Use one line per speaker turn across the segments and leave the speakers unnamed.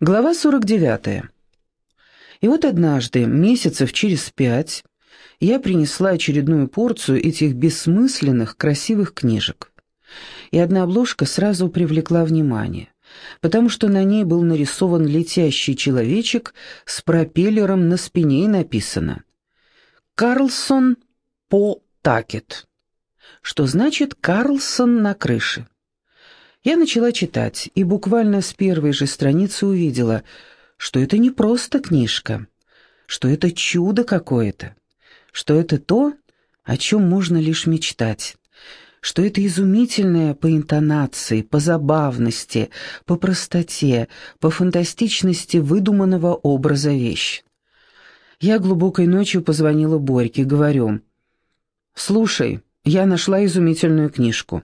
Глава 49. И вот однажды, месяцев через пять, я принесла очередную порцию этих бессмысленных, красивых книжек. И одна обложка сразу привлекла внимание, потому что на ней был нарисован летящий человечек с пропеллером на спине и написано «Карлсон по Такет», что значит «Карлсон на крыше». Я начала читать и буквально с первой же страницы увидела, что это не просто книжка, что это чудо какое-то, что это то, о чем можно лишь мечтать, что это изумительное по интонации, по забавности, по простоте, по фантастичности выдуманного образа вещь. Я глубокой ночью позвонила Борьке, говорю, «Слушай, я нашла изумительную книжку».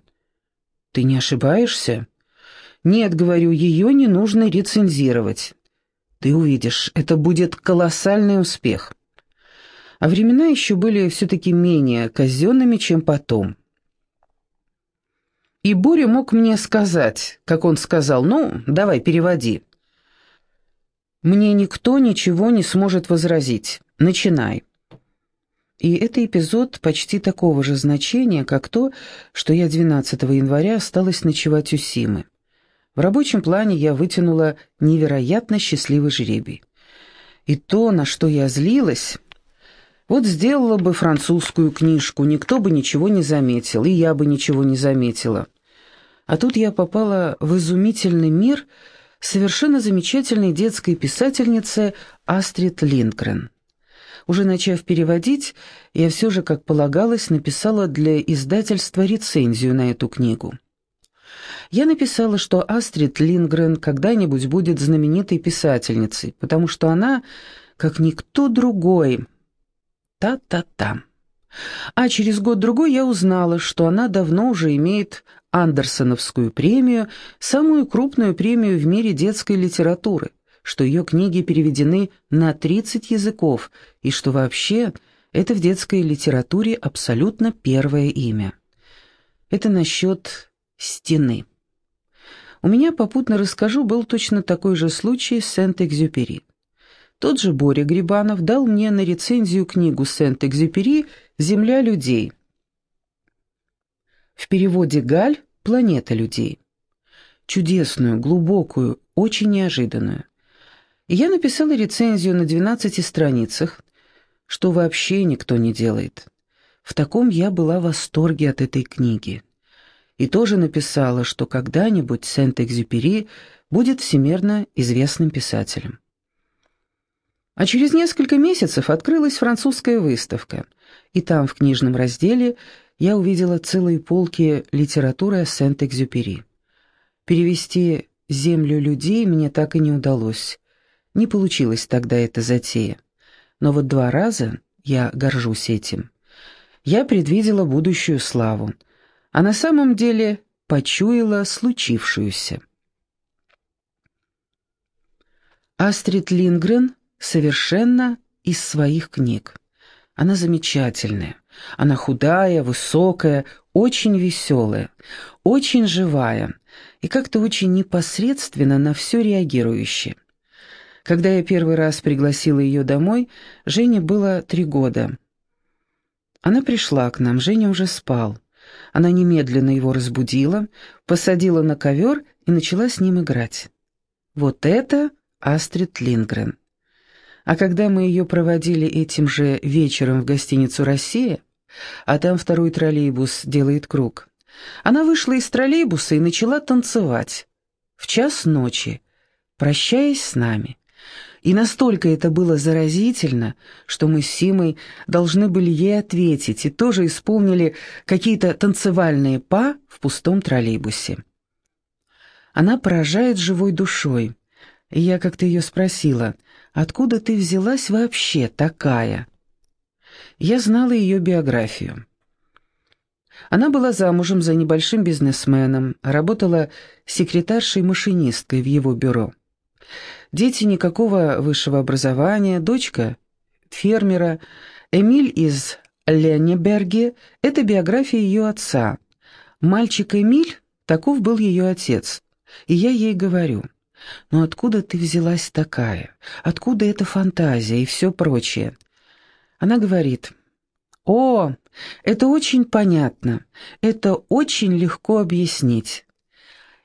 «Ты не ошибаешься?» «Нет, говорю, ее не нужно рецензировать». «Ты увидишь, это будет колоссальный успех». А времена еще были все-таки менее казенными, чем потом. И Боря мог мне сказать, как он сказал, «Ну, давай, переводи». Мне никто ничего не сможет возразить. Начинай. И это эпизод почти такого же значения, как то, что я 12 января осталась ночевать у Симы. В рабочем плане я вытянула невероятно счастливый жребий. И то, на что я злилась... Вот сделала бы французскую книжку, никто бы ничего не заметил, и я бы ничего не заметила. А тут я попала в изумительный мир совершенно замечательной детской писательницы Астрид Линдгрен. Уже начав переводить, я все же, как полагалось, написала для издательства рецензию на эту книгу. Я написала, что Астрид Лингрен когда-нибудь будет знаменитой писательницей, потому что она, как никто другой, та-та-та. А через год-другой я узнала, что она давно уже имеет Андерсоновскую премию, самую крупную премию в мире детской литературы что ее книги переведены на 30 языков, и что вообще это в детской литературе абсолютно первое имя. Это насчет стены. У меня, попутно расскажу, был точно такой же случай с Сент-Экзюпери. Тот же Боря Грибанов дал мне на рецензию книгу Сент-Экзюпери «Земля людей». В переводе «Галь» «Планета людей». Чудесную, глубокую, очень неожиданную я написала рецензию на 12 страницах, что вообще никто не делает. В таком я была в восторге от этой книги. И тоже написала, что когда-нибудь Сент-Экзюпери будет всемирно известным писателем. А через несколько месяцев открылась французская выставка, и там, в книжном разделе, я увидела целые полки литературы о Сент-Экзюпери. Перевести «Землю людей» мне так и не удалось, не получилась тогда эта затея. Но вот два раза, я горжусь этим, я предвидела будущую славу, а на самом деле почуяла случившуюся. Астрид Лингрен совершенно из своих книг. Она замечательная, она худая, высокая, очень веселая, очень живая и как-то очень непосредственно на все реагирующая. Когда я первый раз пригласила ее домой, Жене было три года. Она пришла к нам, Женя уже спал. Она немедленно его разбудила, посадила на ковер и начала с ним играть. Вот это Астрид Лингрен. А когда мы ее проводили этим же вечером в гостиницу «Россия», а там второй троллейбус делает круг, она вышла из троллейбуса и начала танцевать. В час ночи, прощаясь с нами. И настолько это было заразительно, что мы с Симой должны были ей ответить и тоже исполнили какие-то танцевальные па в пустом троллейбусе. Она поражает живой душой. И я как-то ее спросила, откуда ты взялась вообще такая? Я знала ее биографию. Она была замужем за небольшим бизнесменом, работала секретаршей-машинисткой в его бюро. Дети никакого высшего образования, дочка фермера. Эмиль из Леннеберге – это биография ее отца. Мальчик Эмиль, таков был ее отец. И я ей говорю, Но откуда ты взялась такая? Откуда эта фантазия и все прочее? Она говорит, «О, это очень понятно, это очень легко объяснить.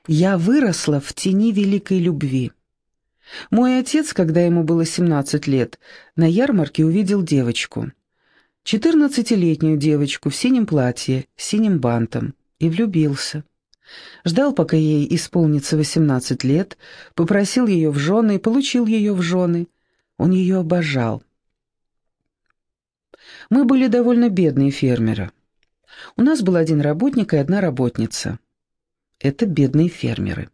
Я выросла в тени великой любви. Мой отец, когда ему было 17 лет, на ярмарке увидел девочку. Четырнадцатилетнюю девочку в синем платье, с синим бантом, и влюбился. Ждал, пока ей исполнится 18 лет, попросил ее в жены получил ее в жены. Он ее обожал. Мы были довольно бедные фермеры. У нас был один работник и одна работница. Это бедные фермеры.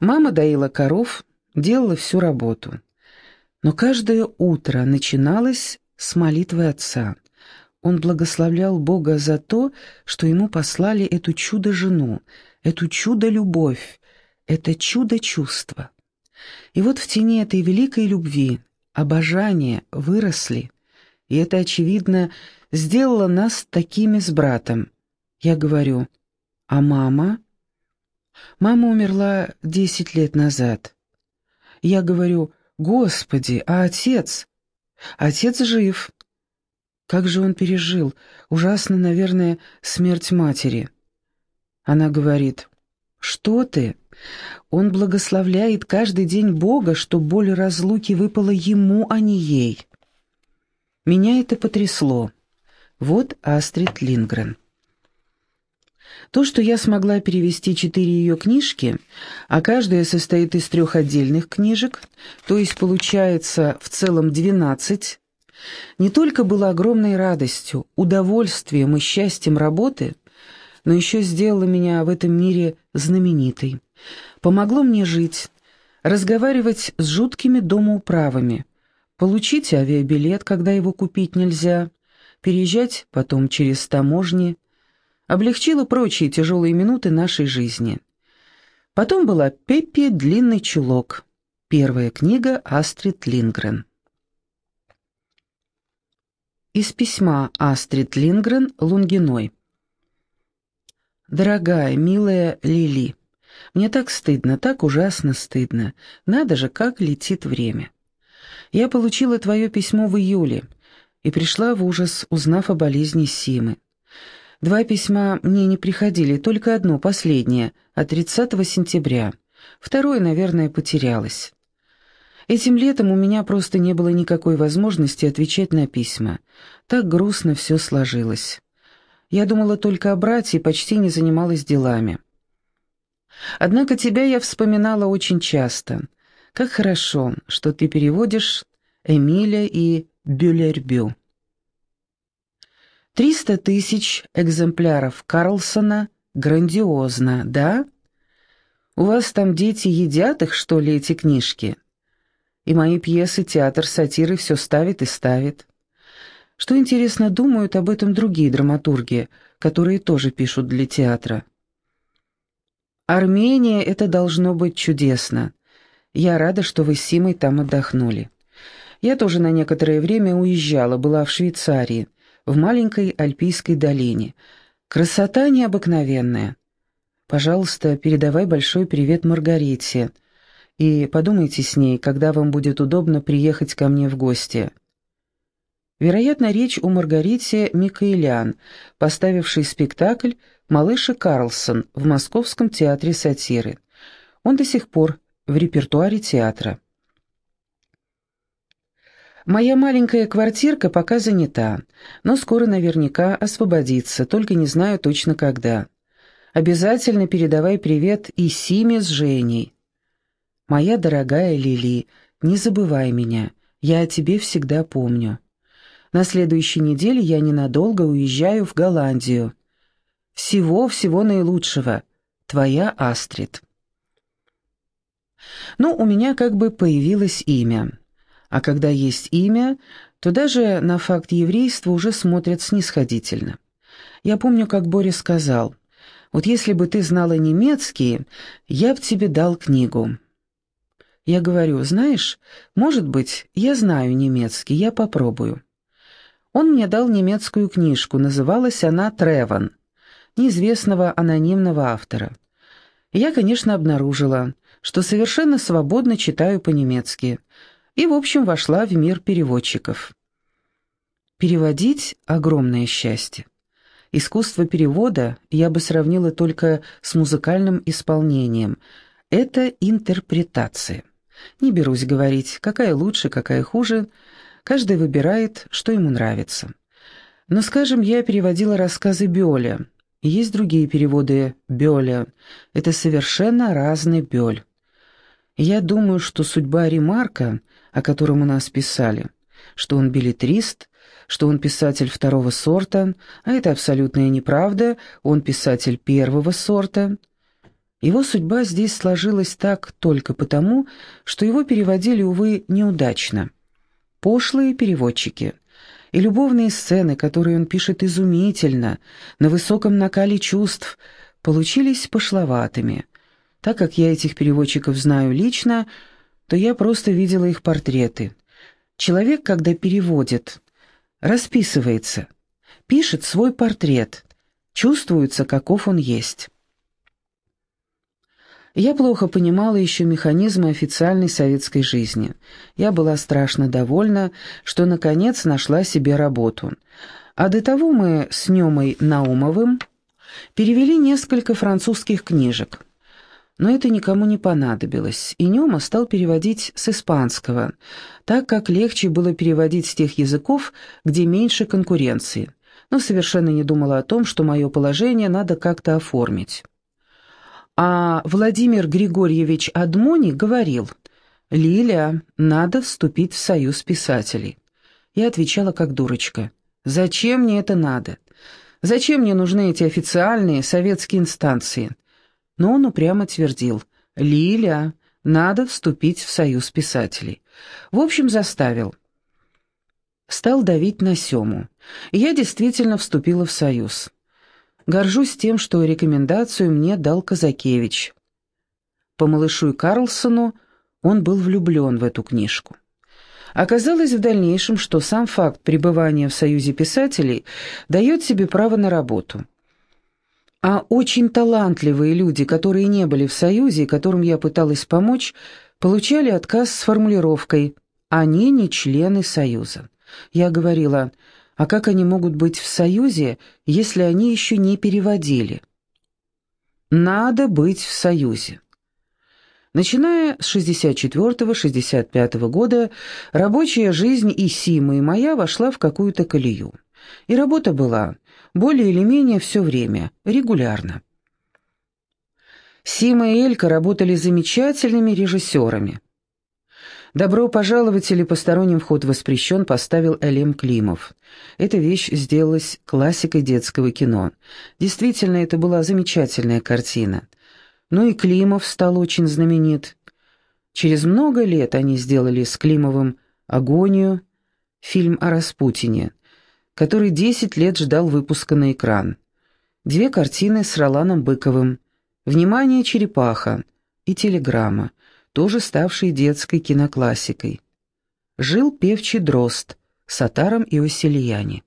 Мама доила коров, делала всю работу. Но каждое утро начиналось с молитвы отца. Он благословлял Бога за то, что ему послали эту чудо-жену, эту чудо-любовь, это чудо-чувство. И вот в тени этой великой любви, обожания выросли, и это, очевидно, сделало нас такими с братом. Я говорю, а мама? Мама умерла десять лет назад. Я говорю, Господи, а отец? Отец жив. Как же он пережил? Ужасно, наверное, смерть матери. Она говорит, что ты? Он благословляет каждый день Бога, что боль разлуки выпала ему, а не ей. Меня это потрясло. Вот Астрид Лингрен. То, что я смогла перевести четыре ее книжки, а каждая состоит из трех отдельных книжек, то есть получается в целом двенадцать, не только было огромной радостью, удовольствием и счастьем работы, но еще сделало меня в этом мире знаменитой, помогло мне жить, разговаривать с жуткими домоуправами, получить авиабилет, когда его купить нельзя, переезжать потом через таможни – облегчила прочие тяжелые минуты нашей жизни. Потом была «Пеппи. Длинный чулок». Первая книга Астрид Лингрен. Из письма Астрид Лингрен Лунгиной. «Дорогая, милая Лили, мне так стыдно, так ужасно стыдно. Надо же, как летит время. Я получила твое письмо в июле и пришла в ужас, узнав о болезни Симы. Два письма мне не приходили, только одно, последнее, от 30 сентября. Второе, наверное, потерялось. Этим летом у меня просто не было никакой возможности отвечать на письма. Так грустно все сложилось. Я думала только о брате и почти не занималась делами. Однако тебя я вспоминала очень часто. Как хорошо, что ты переводишь Эмиля и Бюлербю. Триста тысяч экземпляров Карлсона грандиозно, да? У вас там дети едят их, что ли, эти книжки? И мои пьесы, театр, сатиры все ставит и ставит. Что, интересно, думают об этом другие драматурги, которые тоже пишут для театра? Армения — это должно быть чудесно. Я рада, что вы с Симой там отдохнули. Я тоже на некоторое время уезжала, была в Швейцарии — в маленькой Альпийской долине. Красота необыкновенная. Пожалуйста, передавай большой привет Маргарите. И подумайте с ней, когда вам будет удобно приехать ко мне в гости. Вероятно, речь у Маргарите Микаэлян, поставившей спектакль «Малыш и Карлсон» в Московском театре сатиры. Он до сих пор в репертуаре театра. Моя маленькая квартирка пока занята, но скоро наверняка освободится, только не знаю точно когда. Обязательно передавай привет и Симе с Женей. Моя дорогая Лили, не забывай меня, я о тебе всегда помню. На следующей неделе я ненадолго уезжаю в Голландию. Всего-всего наилучшего. Твоя Астрид. Ну, у меня как бы появилось имя. А когда есть имя, то даже на факт еврейства уже смотрят снисходительно. Я помню, как Боря сказал, «Вот если бы ты знала немецкий, я б тебе дал книгу». Я говорю, «Знаешь, может быть, я знаю немецкий, я попробую». Он мне дал немецкую книжку, называлась она «Треван», неизвестного анонимного автора. Я, конечно, обнаружила, что совершенно свободно читаю по-немецки и, в общем, вошла в мир переводчиков. Переводить — огромное счастье. Искусство перевода я бы сравнила только с музыкальным исполнением. Это интерпретация. Не берусь говорить, какая лучше, какая хуже. Каждый выбирает, что ему нравится. Но, скажем, я переводила рассказы Бёля. Есть другие переводы Бёля. Это совершенно разный Бёль. Я думаю, что судьба Ремарка, о котором у нас писали, что он билетрист, что он писатель второго сорта, а это абсолютная неправда, он писатель первого сорта. Его судьба здесь сложилась так только потому, что его переводили, увы, неудачно. Пошлые переводчики. И любовные сцены, которые он пишет изумительно, на высоком накале чувств, получились пошловатыми. Так как я этих переводчиков знаю лично, то я просто видела их портреты. Человек, когда переводит, расписывается, пишет свой портрет, чувствуется, каков он есть. Я плохо понимала еще механизмы официальной советской жизни. Я была страшно довольна, что наконец нашла себе работу. А до того мы с Немой Наумовым перевели несколько французских книжек. Но это никому не понадобилось, и Нема стал переводить с испанского, так как легче было переводить с тех языков, где меньше конкуренции, но совершенно не думала о том, что мое положение надо как-то оформить. А Владимир Григорьевич Адмони говорил, «Лиля, надо вступить в союз писателей». Я отвечала как дурочка, «Зачем мне это надо? Зачем мне нужны эти официальные советские инстанции?» Но он упрямо твердил, «Лиля, надо вступить в союз писателей». В общем, заставил. Стал давить на Сему. Я действительно вступила в союз. Горжусь тем, что рекомендацию мне дал Казакевич. По малышу и Карлсону он был влюблен в эту книжку. Оказалось в дальнейшем, что сам факт пребывания в Союзе писателей дает себе право на работу. А очень талантливые люди, которые не были в Союзе и которым я пыталась помочь, получали отказ с формулировкой «они не члены Союза». Я говорила а как они могут быть в союзе, если они еще не переводили? Надо быть в союзе. Начиная с 64-65 года, рабочая жизнь и Симы, и моя вошла в какую-то колею. И работа была более или менее все время, регулярно. Сима и Элька работали замечательными режиссерами. «Добро пожаловать» или «Посторонним вход воспрещен» поставил Элем Климов. Эта вещь сделалась классикой детского кино. Действительно, это была замечательная картина. Ну и Климов стал очень знаменит. Через много лет они сделали с Климовым «Агонию», фильм о Распутине, который 10 лет ждал выпуска на экран. Две картины с Роланом Быковым «Внимание, черепаха» и «Телеграмма», тоже ставшей детской киноклассикой. Жил певчий дрозд с Атаром и Васильяне.